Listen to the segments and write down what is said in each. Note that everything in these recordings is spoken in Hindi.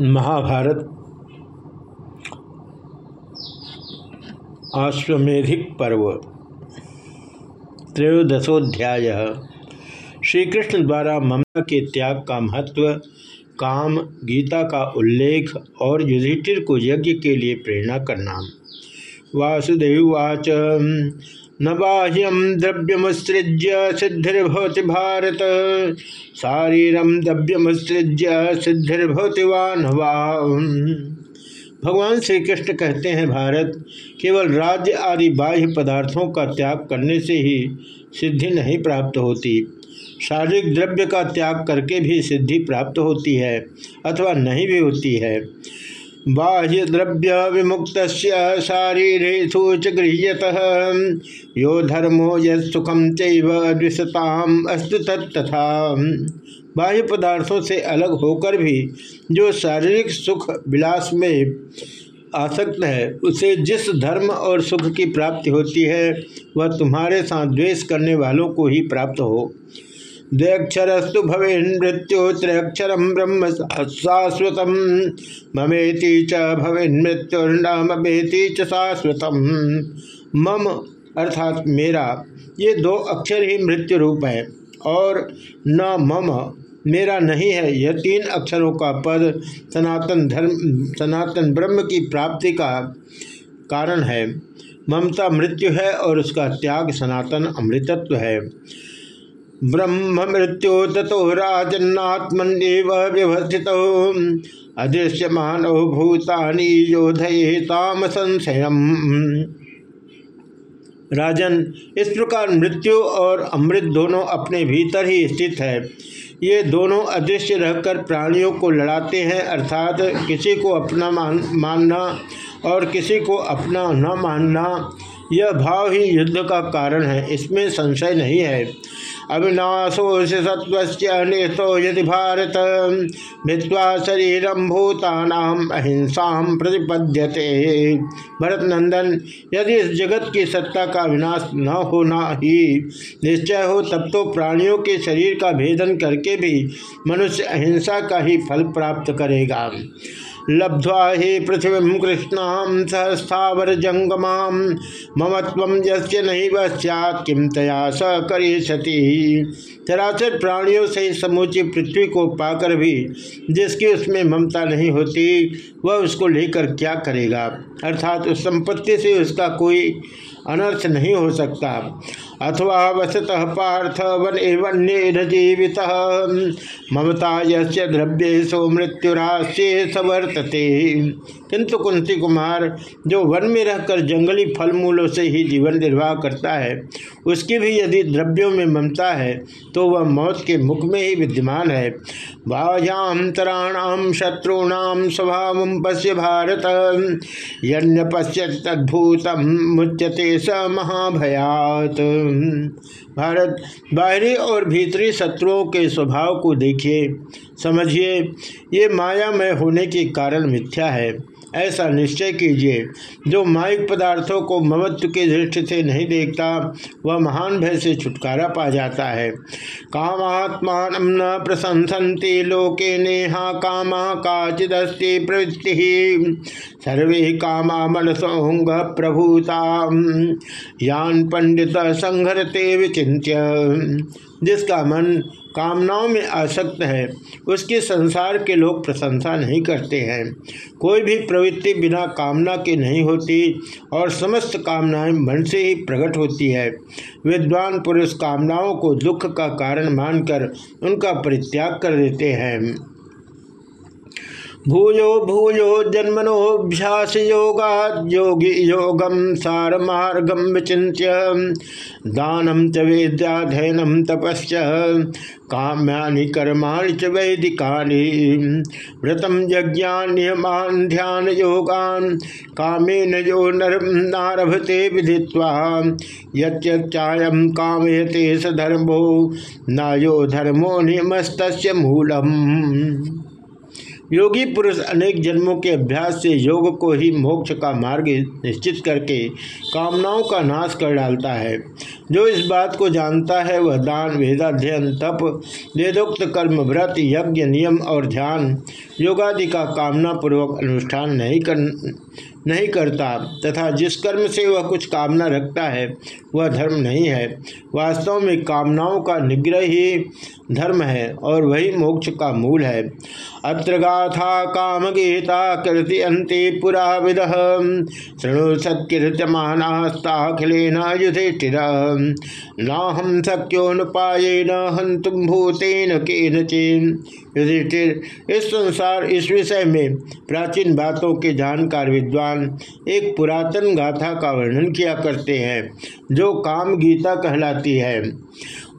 महाभारत आश्वेधिक पर्व, त्रयोदशोध्याय। श्री कृष्ण द्वारा ममता के त्याग का महत्व, काम, गीता का उल्लेख और युधिष्ठिर को यज्ञ के लिए प्रेरणा करना वासुदेववाच न बाह्यम द्रव्यमुत्सृज्य सिद्धिर्भवति भारत। शारीरम द्रव्यमुत्सृज्य सिद्धिर्भवति भगवान श्री कृष्ण कहते हैं, भारत केवल राज्य आदि बाह्य पदार्थों का त्याग करने से ही सिद्धि नहीं प्राप्त होती। शारीरिक द्रव्य का त्याग करके भी सिद्धि प्राप्त होती है अथवा नहीं भी होती है। बाह्य द्रव्य विमुक्त शारीरेशु च गृह्यत। यो धर्मो युखम चुषताम अस्तु तथा। बाह्य पदार्थों से अलग होकर भी जो शारीरिक सुख विलास में आसक्त है, उसे जिस धर्म और सुख की प्राप्ति होती है, वह तुम्हारे साथ द्वेष करने वालों को ही प्राप्त हो। द्वक्षरस्तु भवे मृत्यु त्रयक्षर ब्रह्म शाश्वत ममेति च भवे मृत्युर्नमेति च शाश्वत मम अर्थात मेरा, ये दो अक्षर ही मृत्यु रूप है, और न मम, मेरा नहीं है, यह तीन अक्षरों का पद सनातन धर्म, सनातन ब्रह्म की प्राप्ति का कारण है। ममता मृत्यु है और उसका त्याग सनातन अमृतत्व है। ब्रह्म मृत्यु तथो राजन्नात्मन्यव व्यवस्थित। अदृश्यमान भूतानी योधये ताम संशय राजन, इस प्रकार मृत्यु और अमृत दोनों अपने भीतर ही स्थित है। ये दोनों अदृश्य रहकर प्राणियों को लड़ाते हैं, अर्थात किसी को अपना मान, मानना और किसी को अपना न मानना। यह भाव ही युद्ध का कारण है, इसमें संशय नहीं है। अविनाशो सत्वो यदि भारत भित्वा शरीरम भूतानाम अहिंसा प्रतिपद्यते। भरत नंदन यदि इस जगत की सत्ता का विनाश न होना ही निश्चय हो तब तो प्राणियों के शरीर का भेदन करके भी मनुष्य अहिंसा का ही फल प्राप्त करेगा। लब्ध्वा ही पृथ्वी कृष्णाम सहस्थावर जंगमा ममत्व यस्य नहीं वस्यात किम तया स करिष्यति। चराचर प्राणियों से समूची पृथ्वी को पाकर भी, जिसकी उसमें ममता नहीं होती, वह उसको लेकर क्या करेगा? अर्थात उस संपत्ति से उसका कोई अनर्थ नहीं हो सकता। अथवा वसतः पार्थ वन एवं जीवित। ममता यस्य द्रव्येशो मृत्युराश्य सवर्तते। किंतु कुंती कुमार, जो वन में रहकर जंगली फल मूलों से ही जीवन निर्वाह करता है उसकी भी यदि द्रव्यों में ममता है तो वह मौत के मुख में ही विद्यमान है। बाह्यांतराणाम शत्रुणाम स्वभाव पश्य भारत। यण्य पश्य तद्भूतम मुच्यते स महाभयात। भारत, बाहरी और भीतरी शत्रुओं के स्वभाव को देखिए, समझिए, ये मायामय होने के कारण मिथ्या है। ऐसा निश्चय कीजिए, जो माइक पदार्थों को ममत्व की दृष्टि से नहीं देखता, वह महान भय से छुटकारा पा जाता है। कामात्मान न प्रशंसन्ति, लोके नेहा कामा काचिदस्ति प्रवृत्ति। सर्वे कामा मनसोंग प्रभुता यान पंडित संघरते विचिंत्य जिसका मन कामनाओं में आसक्त है। उसकी संसार के लोग प्रशंसा नहीं करते हैं। कोई भी प्रवृत्ति बिना कामना के नहीं होती और समस्त कामनाएँ मन से ही प्रकट होती है। विद्वान पुरुष कामनाओं को दुख का कारण मानकर उनका परित्याग कर देते हैं। भूयो भूयो जन्मनोभ्यास योगा योगी योगम सार मार्गम विचिन्त्य। दानम च वेद्याध्ययनम तपश्च, काम्यानि कर्माणि च वैदिकानि। व्रतम यज्ञान्यमान ध्यान, योगान, कामेन यो नारभते विधित्वा। यच्चायम कामयते स धर्मो न धर्मो नियमस्त मूलम। योगी पुरुष अनेक जन्मों के अभ्यास से योग को ही मोक्ष का मार्ग निश्चित करके कामनाओं का नाश कर डालता है। जो इस बात को जानता है, वह दान, वेदाध्ययन, तप वेदोक्त कर्म, व्रत, यज्ञ, नियम और ध्यान, योगादि का कामना पूर्वक अनुष्ठान नहीं कर नहीं करता, तथा जिस कर्म से वह कुछ कामना रखता है, वह धर्म नहीं है। वास्तव में कामनाओं का निग्रह ही धर्म है, और वही मोक्ष का मूल है। अत्र गाथा काम गीता कृति अंति पुरा विद। शृणु सत्कीर्तमानास्ताखिलेन युधिष्ठिर। न हम शक्यो नुपाये न हंतुम भूतेन के युधिष्ठिर इस अनुसार इस विषय में प्राचीन बातों के जानकार विद्वान एक पुरातन गाथा का वर्णन किया करते हैं, जो काम गीता कहलाती है।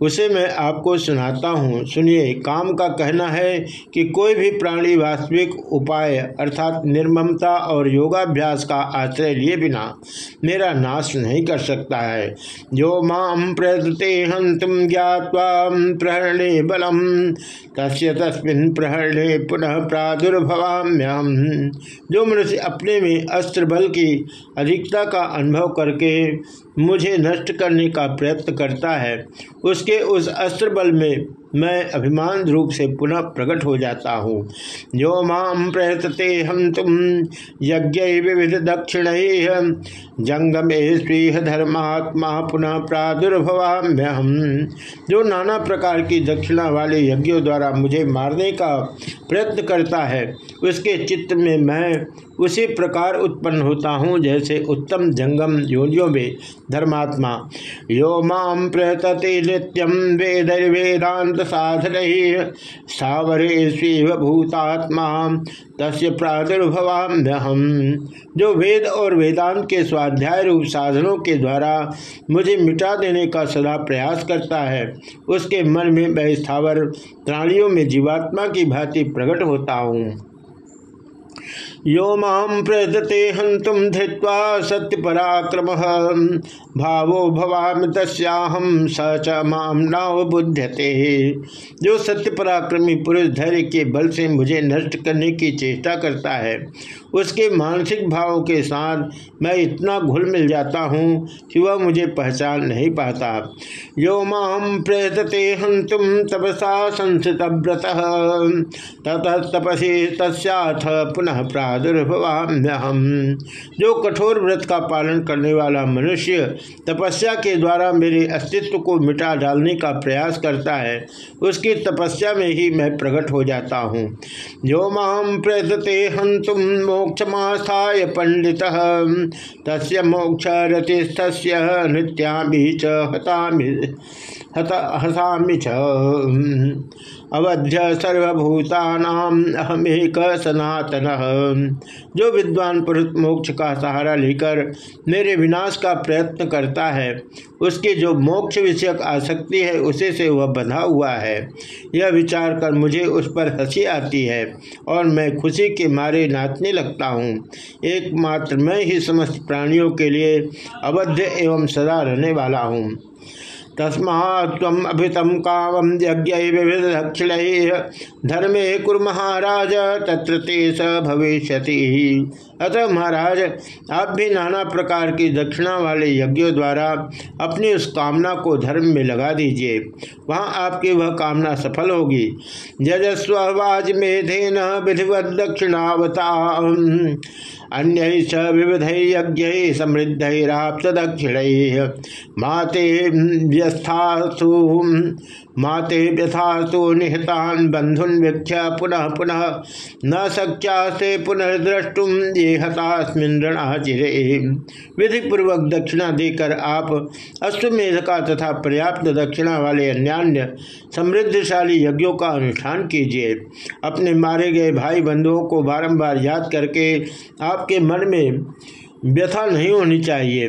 उसे मैं आपको सुनाता हूँ। सुनिए, काम का कहना है कि कोई भी प्राणी वास्तविक उपाय अर्थात निर्ममता और योगाभ्यास का आश्रय लिए बिना मेरा नाश नहीं कर सकता है। जो माम प्रदते हंतुम ज्ञावा प्रहरणे बलम, तस्य तस्मिन प्रहरणे पुनः प्रादुर्भवाम्यहम। जो मनुष्य अपने में अस्त्र बल की अधिकता का अनुभव करके मुझे नष्ट करने का प्रयत्न करता है। उसके उस अस्त्र बल में मैं अभिमान रूप से पुनः प्रकट हो जाता हूँ। जो माम प्रयतते हम तुम, यज्ञ विविध दक्षिण, जंगमे स्वीह धर्मात्मा पुनः प्रादुर्भवाम्य हम जो नाना प्रकार की दक्षिणा वाले यज्ञों द्वारा मुझे मारने का प्रयत्न करता है, उसके चित्त में मैं उसी प्रकार उत्पन्न होता हूँ जैसे उत्तम जंगम योनियों में धर्मात्मा। यो माम प्रतते नित्यम वेद वेदांत साधन सावरे स्वीव भूतात्मा तस्य प्रादुर्भवाम्यहम। जो वेद और वेदांत के स्वाध्याय रूप साधनों के द्वारा मुझे मिटा देने का सदा प्रयास करता है, उसके मन में मैं स्थावर प्राणियों में जीवात्मा की भांति प्रकट होता हूँ। यो माम हंतुम धृत्वा सत्य पराक्रम भावो भवाम तस्याहम स च माम जो सत्य पराक्रमी पुरुष धैर्य के बल से मुझे नष्ट करने की चेष्टा करता है, उसके मानसिक भावों के साथ मैं इतना घुल मिल जाता हूँ कि वह मुझे पहचान नहीं पाता। यो माम प्रयतते हंतुम तपसा संसित व्रत ततः तपसी तस्थ पुनः प्रादुर्भवाम्यहम जो कठोर व्रत का पालन करने वाला मनुष्य तपस्या के द्वारा मेरे अस्तित्व को मिटा डालने का प्रयास करता है, उसकी तपस्या में ही मैं प्रकट हो जाता हूँ। जो माम प्रयतते हंतुम मोक्षमास्थाय पंडित। तस् मोक्ष रतिस्थ नृत्यामी च हतामी हसामी च अवध्य सर्वभूतानाम अहमेक सनातन। जो विद्वान पुरुष मोक्ष का सहारा लेकर मेरे विनाश का प्रयत्न करता है, उसकी जो मोक्ष विषयक आसक्ति है, उसे से वह बंधा हुआ है। यह विचार कर मुझे उस पर हँसी आती है और मैं खुशी के मारे नाचने लगता हूँ। एकमात्र मैं ही समस्त प्राणियों के लिए अवध्य एवं सदा रहने वाला हूँ। तस्मात्म अभितम कामम यज्ञ विविध दक्षिण धर्मे कुर महाराज तत्र ते स भविष्य अतः महाराज, आप भी नाना प्रकार की दक्षिणा वाले यज्ञों द्वारा अपनी उस कामना को धर्म में लगा दीजिए। वहाँ आपकी वह कामना सफल होगी। जजस्व वाज मेधेन विधिवत दक्षिणावता अन्य च विविध यज्ञ समृद्धराप्त दक्षिण। माते व्यस्थासु। माते व्यथा तो निहतान बंधुन वीक्ष्य पुनः पुनः न सक्यास्ते पुनर्द्रष्टुम ये हतास्मिन रणाचिरे विधि पूर्वक दक्षिणा देकर आप अश्वमेध का तथा पर्याप्त दक्षिणा वाले अन्यान्य समृद्धशाली यज्ञों का अनुष्ठान कीजिए। अपने मारे गए भाई बंधुओं को बारंबार याद करके आपके मन में व्यथा नहीं होनी चाहिए।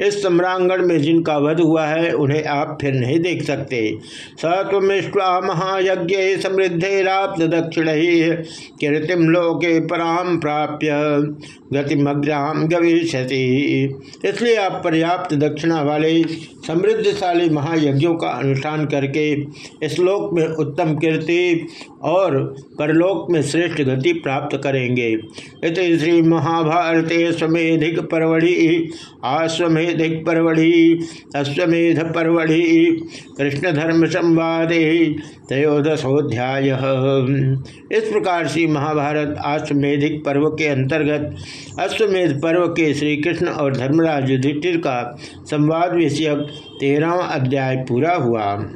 इस सम्रांगण में जिनका वध हुआ है, उन्हें आप फिर नहीं देख सकते। सत्विश्वा महायज्ञ समृद्धेराप्त दक्षिण ही कीर्तिम लोके पराम प्राप्य गतिमग्राम गविष्यति। इसलिए आप पर्याप्त दक्षिणा वाले, समृद्धशाली महायज्ञों का अनुष्ठान करके श्लोक में उत्तम कीर्ति और परलोक में श्रेष्ठ गति प्राप्त करेंगे। इस श्री महाभारते स्वेधिक परवड़ी अश्वेध पर्वढ़ी कृष्ण धर्म संवाद त्रयोदशोध्याय इस प्रकार से महाभारत अश्वेधिक पर्व के अंतर्गत अश्वमेध पर्व के श्री कृष्ण और धर्मराज युधिष्ठिर का संवाद विषयक तेरहवा अध्याय पूरा हुआ।